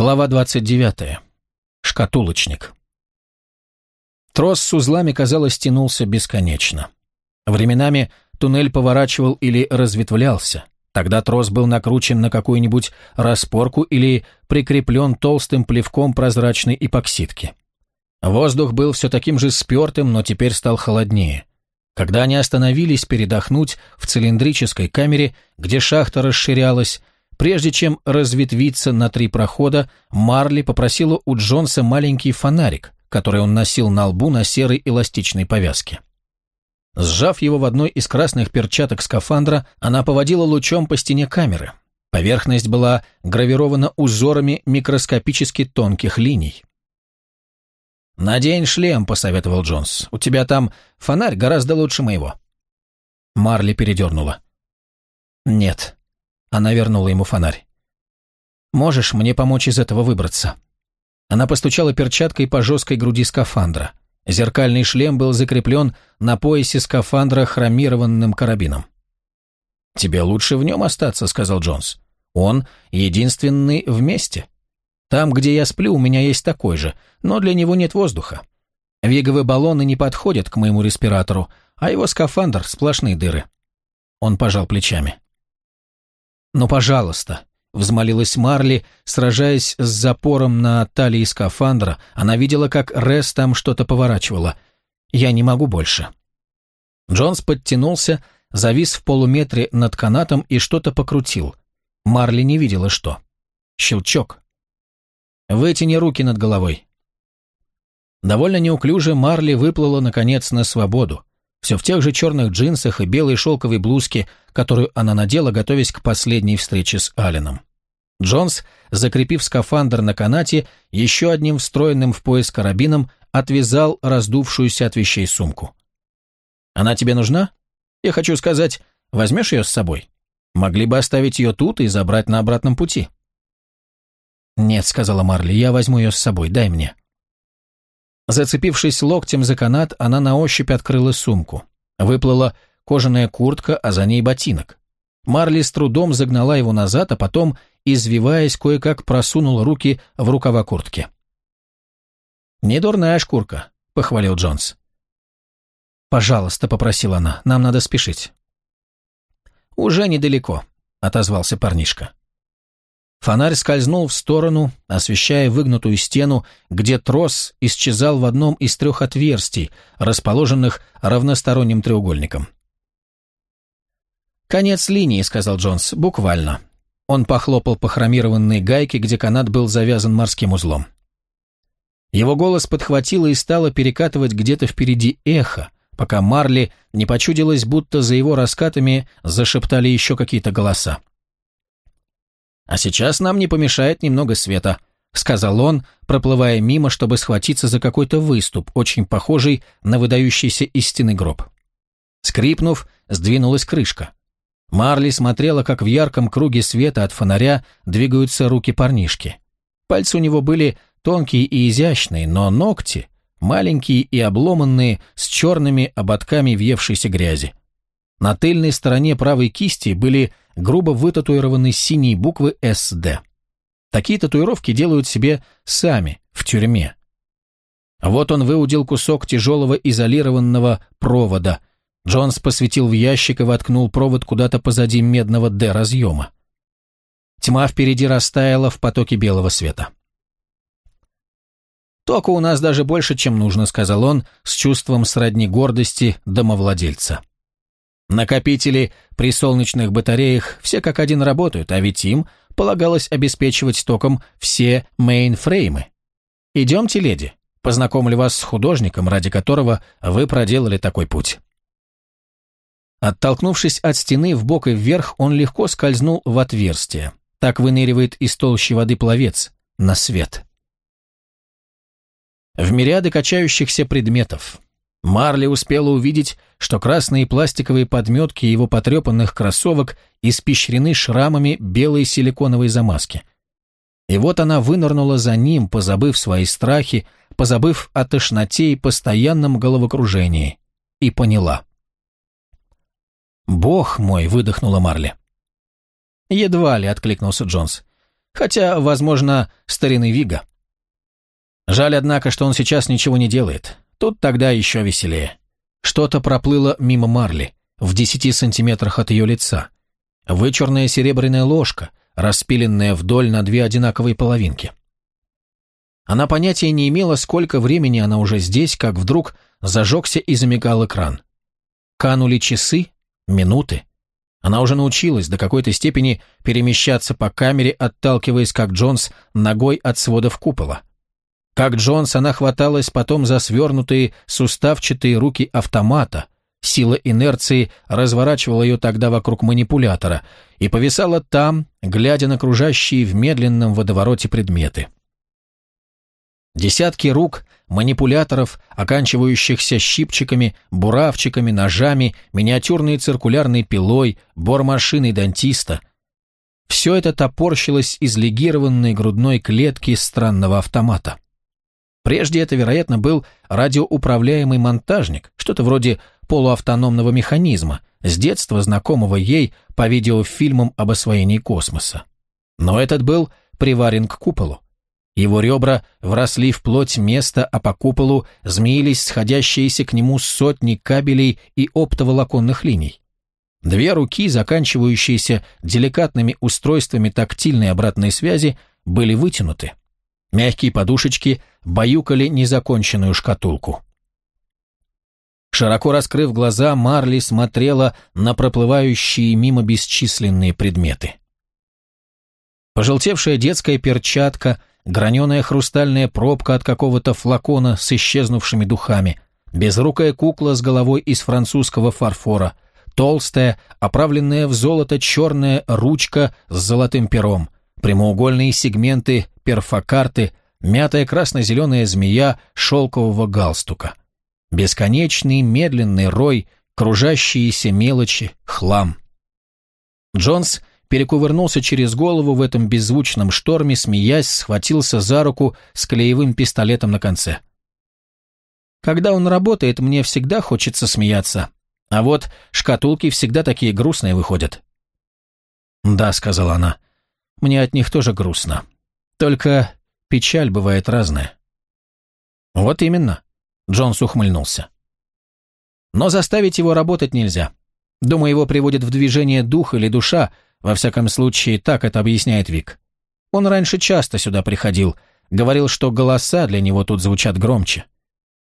Глава 29. Шкатулочник. Трос с узлами, казалось, тянулся бесконечно. Временами туннель поворачивал или разветвлялся. Тогда трос был накручен на какую-нибудь распорку или прикреплен толстым плевком прозрачной эпоксидки. Воздух был все таким же спертым, но теперь стал холоднее. Когда они остановились передохнуть в цилиндрической камере, где шахта расширялась, Прежде чем разветвиться на три прохода, Марли попросила у Джонса маленький фонарик, который он носил на лбу на серой эластичной повязке. Сжав его в одной из красных перчаток скафандра, она поводила лучом по стене камеры. Поверхность была гравирована узорами микроскопически тонких линий. «Надень шлем», — посоветовал Джонс. «У тебя там фонарь гораздо лучше моего». Марли передернула. «Нет, она вернула ему фонарь. «Можешь мне помочь из этого выбраться?» Она постучала перчаткой по жесткой груди скафандра. Зеркальный шлем был закреплен на поясе скафандра хромированным карабином. «Тебе лучше в нем остаться», — сказал Джонс. «Он единственный вместе. Там, где я сплю, у меня есть такой же, но для него нет воздуха. Веговые баллоны не подходят к моему респиратору, а его скафандр — сплошные дыры». Он пожал плечами. «Ну, пожалуйста», — взмолилась Марли, сражаясь с запором на талии скафандра. Она видела, как Рес там что-то поворачивала. «Я не могу больше». Джонс подтянулся, завис в полуметре над канатом и что-то покрутил. Марли не видела, что. Щелчок. «Вытяни руки над головой». Довольно неуклюже Марли выплыла, наконец, на свободу. Все в тех же черных джинсах и белой шелковой блузке, которую она надела, готовясь к последней встрече с Алленом. Джонс, закрепив скафандр на канате, еще одним встроенным в пояс карабином, отвязал раздувшуюся от вещей сумку. «Она тебе нужна? Я хочу сказать, возьмешь ее с собой? Могли бы оставить ее тут и забрать на обратном пути». «Нет», — сказала Марли, — «я возьму ее с собой, дай мне». Зацепившись локтем за канат, она на ощупь открыла сумку. Выплыла кожаная куртка, а за ней ботинок. Марли с трудом загнала его назад, а потом, извиваясь, кое-как просунула руки в рукава куртки. «Не дурная шкурка», — похвалил Джонс. «Пожалуйста», — попросила она, — «нам надо спешить». «Уже недалеко», — отозвался парнишка. Фонарь скользнул в сторону, освещая выгнутую стену, где трос исчезал в одном из трех отверстий, расположенных равносторонним треугольником. «Конец линии», — сказал Джонс, — «буквально». Он похлопал по хромированной гайке, где канат был завязан морским узлом. Его голос подхватило и стало перекатывать где-то впереди эхо, пока Марли не почудилось, будто за его раскатами зашептали еще какие-то голоса. «А сейчас нам не помешает немного света», — сказал он, проплывая мимо, чтобы схватиться за какой-то выступ, очень похожий на выдающийся из стены гроб. Скрипнув, сдвинулась крышка. Марли смотрела, как в ярком круге света от фонаря двигаются руки парнишки. Пальцы у него были тонкие и изящные, но ногти — маленькие и обломанные, с черными ободками въевшейся грязи. На тыльной стороне правой кисти были грубо вытатуированы синие буквы «СД». Такие татуировки делают себе сами, в тюрьме. Вот он выудил кусок тяжелого изолированного провода. Джонс посветил в ящик и воткнул провод куда-то позади медного «Д» Тьма впереди растаяла в потоке белого света. «Тока у нас даже больше, чем нужно», — сказал он с чувством сродни гордости домовладельца. Накопители при солнечных батареях все как один работают, а ведь им полагалось обеспечивать током все мейнфреймы. Идемте, леди, познакомлю вас с художником, ради которого вы проделали такой путь. Оттолкнувшись от стены в бок и вверх, он легко скользнул в отверстие. Так выныривает из толщи воды пловец на свет. В мириады качающихся предметов, Марли успела увидеть, что красные пластиковые подметки его потрепанных кроссовок испещрены шрамами белой силиконовой замазки. И вот она вынырнула за ним, позабыв свои страхи, позабыв о тошноте и постоянном головокружении, и поняла. «Бог мой!» — выдохнула Марли. «Едва ли», — откликнулся Джонс. Хотя, возможно, старины Вига. Жаль, однако, что он сейчас ничего не делает. Тут тогда еще веселее. Что-то проплыло мимо Марли, в десяти сантиметрах от ее лица. Вычурная серебряная ложка, распиленная вдоль на две одинаковые половинки. Она понятия не имела, сколько времени она уже здесь, как вдруг зажегся и замигал экран. Канули часы, минуты. Она уже научилась до какой-то степени перемещаться по камере, отталкиваясь, как Джонс, ногой от сводов купола. Как Джонс, она хваталась потом за свернутые суставчатые руки автомата. Сила инерции разворачивала ее тогда вокруг манипулятора и повисала там, глядя на окружающие в медленном водовороте предметы. Десятки рук, манипуляторов, оканчивающихся щипчиками, буравчиками, ножами, миниатюрной циркулярной пилой, бормашиной дантиста. Все это топорщилось из легированной грудной клетки странного автомата. Прежде это, вероятно, был радиоуправляемый монтажник, что-то вроде полуавтономного механизма, с детства знакомого ей по видеофильмам об освоении космоса. Но этот был приварен к куполу. Его ребра вросли в плоть места, а по куполу змеились сходящиеся к нему сотни кабелей и оптоволоконных линий. Две руки, заканчивающиеся деликатными устройствами тактильной обратной связи, были вытянуты. Мягкие подушечки баюкали незаконченную шкатулку. Широко раскрыв глаза, Марли смотрела на проплывающие мимо бесчисленные предметы. Пожелтевшая детская перчатка, граненая хрустальная пробка от какого-то флакона с исчезнувшими духами, безрукая кукла с головой из французского фарфора, толстая, оправленная в золото черная ручка с золотым пером, прямоугольные сегменты перфокарты, мятая красно-зеленая змея шелкового галстука. Бесконечный медленный рой, кружащиеся мелочи, хлам. Джонс перекувырнулся через голову в этом беззвучном шторме, смеясь, схватился за руку с клеевым пистолетом на конце. Когда он работает, мне всегда хочется смеяться. А вот шкатулки всегда такие грустные выходят. «Да», — сказала она, — «мне от них тоже грустно. Только печаль бывает разная. Вот именно, Джонс ухмыльнулся. Но заставить его работать нельзя. Думаю, его приводит в движение дух или душа, во всяком случае, так это объясняет Вик. Он раньше часто сюда приходил, говорил, что голоса для него тут звучат громче.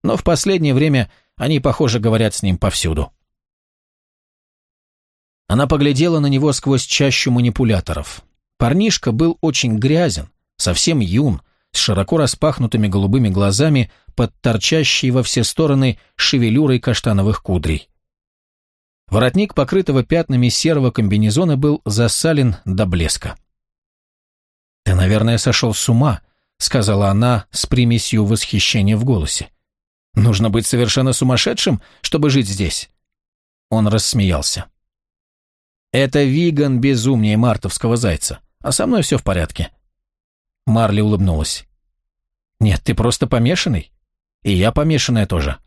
Но в последнее время они, похоже, говорят с ним повсюду. Она поглядела на него сквозь чащу манипуляторов. Парнишка был очень грязен, совсем юн, с широко распахнутыми голубыми глазами, под торчащей во все стороны шевелюрой каштановых кудрей. Воротник, покрытого пятнами серого комбинезона, был засален до блеска. «Ты, наверное, сошел с ума», — сказала она с примесью восхищения в голосе. «Нужно быть совершенно сумасшедшим, чтобы жить здесь». Он рассмеялся. «Это Виган безумнее мартовского зайца, а со мной все в порядке. Марли улыбнулась. «Нет, ты просто помешанный. И я помешанная тоже».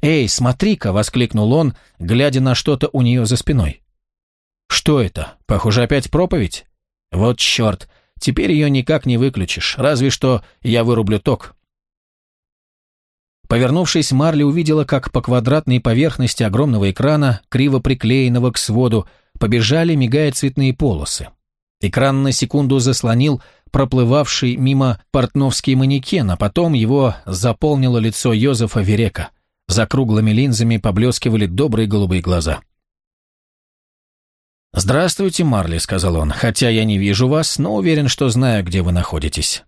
«Эй, смотри-ка!» — воскликнул он, глядя на что-то у нее за спиной. «Что это? Похоже, опять проповедь? Вот черт, теперь ее никак не выключишь, разве что я вырублю ток». Повернувшись, Марли увидела, как по квадратной поверхности огромного экрана, криво приклеенного к своду, побежали, мигая цветные полосы. Экран на секунду заслонил проплывавший мимо портновский манекен, а потом его заполнило лицо Йозефа Верека. За круглыми линзами поблескивали добрые голубые глаза. «Здравствуйте, Марли», — сказал он, — «хотя я не вижу вас, но уверен, что знаю, где вы находитесь».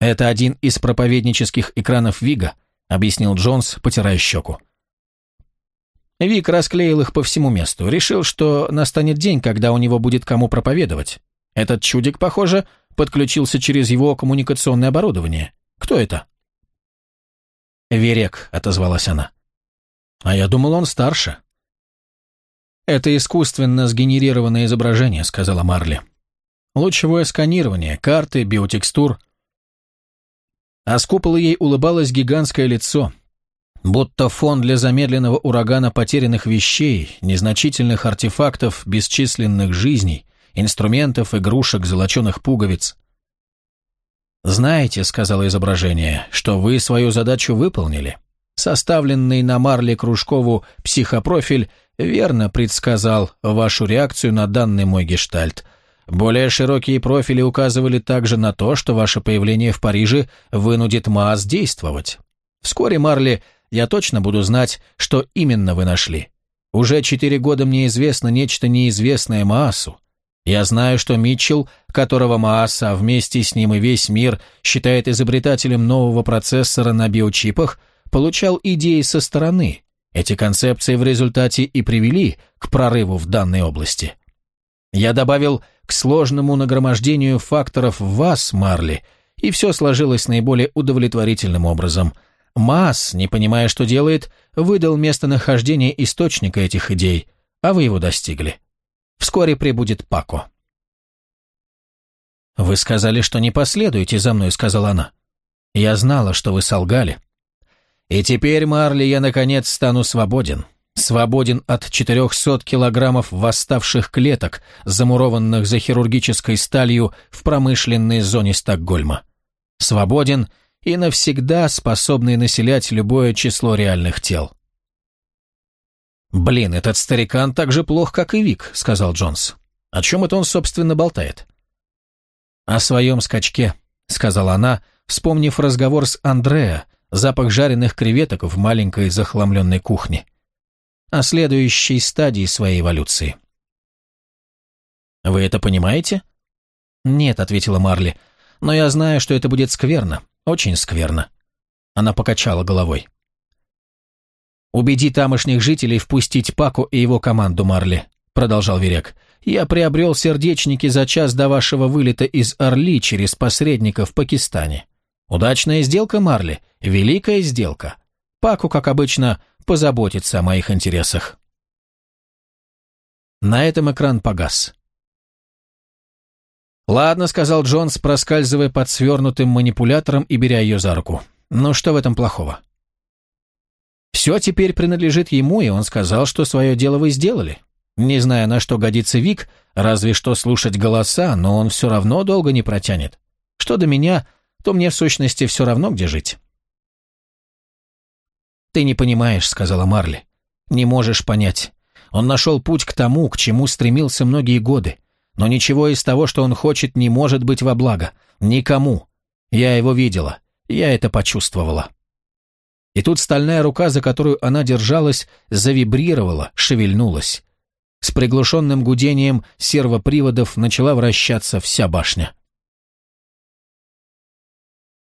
«Это один из проповеднических экранов Вига», — объяснил Джонс, потирая щеку. Вик расклеил их по всему месту, решил, что настанет день, когда у него будет кому проповедовать. Этот чудик, похоже, подключился через его коммуникационное оборудование. Кто это? «Верек», — отозвалась она. «А я думал, он старше». «Это искусственно сгенерированное изображение», — сказала Марли. «Лучевое сканирование, карты, биотекстур». А с купола ей улыбалось гигантское лицо, будто фон для замедленного урагана потерянных вещей, незначительных артефактов, бесчисленных жизней, инструментов, игрушек, золоченых пуговиц. «Знаете, — сказала изображение, — что вы свою задачу выполнили. Составленный на Марле Кружкову психопрофиль верно предсказал вашу реакцию на данный мой гештальт. Более широкие профили указывали также на то, что ваше появление в Париже вынудит МААС действовать. Вскоре, Марли, я точно буду знать, что именно вы нашли. Уже четыре года мне известно нечто неизвестное Маасу. Я знаю, что Митчелл, которого Мааса, вместе с ним и весь мир считает изобретателем нового процессора на биочипах, получал идеи со стороны. Эти концепции в результате и привели к прорыву в данной области. Я добавил к сложному нагромождению факторов вас, Марли, и все сложилось наиболее удовлетворительным образом. Маас, не понимая, что делает, выдал местонахождение источника этих идей, а вы его достигли. Вскоре прибудет Пако. «Вы сказали, что не последуете за мной», — сказала она. «Я знала, что вы солгали». «И теперь, Марли, я, наконец, стану свободен. Свободен от 400 килограммов восставших клеток, замурованных за хирургической сталью в промышленной зоне Стокгольма. Свободен и навсегда способный населять любое число реальных тел. «Блин, этот старикан так же плох, как и Вик», — сказал Джонс. «О чем это он, собственно, болтает?» «О своем скачке», — сказала она, вспомнив разговор с Андреа, запах жареных креветок в маленькой захламленной кухне. О следующей стадии своей эволюции. «Вы это понимаете?» «Нет», — ответила Марли, — «но я знаю, что это будет скверно, очень скверно». Она покачала головой. «Убеди тамошних жителей впустить Паку и его команду, Марли», — продолжал Верек. «Я приобрел сердечники за час до вашего вылета из Орли через посредника в Пакистане. Удачная сделка, Марли, великая сделка. Паку, как обычно, позаботится о моих интересах». На этом экран погас. «Ладно», — сказал Джонс, проскальзывая под свернутым манипулятором и беря ее за руку. «Ну что в этом плохого?» Все теперь принадлежит ему, и он сказал, что свое дело вы сделали. Не зная, на что годится Вик, разве что слушать голоса, но он все равно долго не протянет. Что до меня, то мне в сущности все равно, где жить. «Ты не понимаешь», — сказала Марли. «Не можешь понять. Он нашел путь к тому, к чему стремился многие годы. Но ничего из того, что он хочет, не может быть во благо. Никому. Я его видела. Я это почувствовала». И тут стальная рука, за которую она держалась, завибрировала, шевельнулась. С приглушенным гудением сервоприводов начала вращаться вся башня.